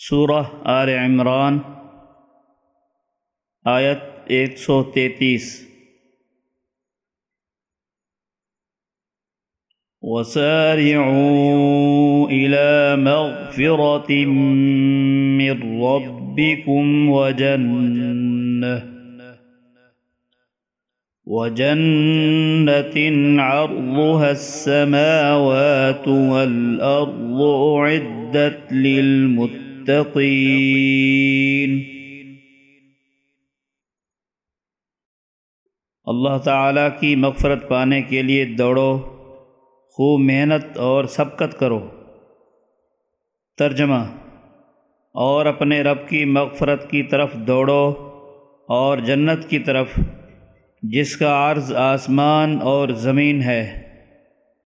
سورہ آل عمران، آیت ایک سو تینتیس۔ وسارعوا إلى مغفرة من ربكم وجنة وجنة عرضها السماوات والأرض أعدت للمتقين۔ اللہ تعالیٰ کی مغفرت پانے کے لیے دوڑو، خوب محنت اور سبقت کرو۔ ترجمہ، اور اپنے رب کی مغفرت کی طرف دوڑو اور جنت کی طرف، جس کا عرض آسمان اور زمین ہے۔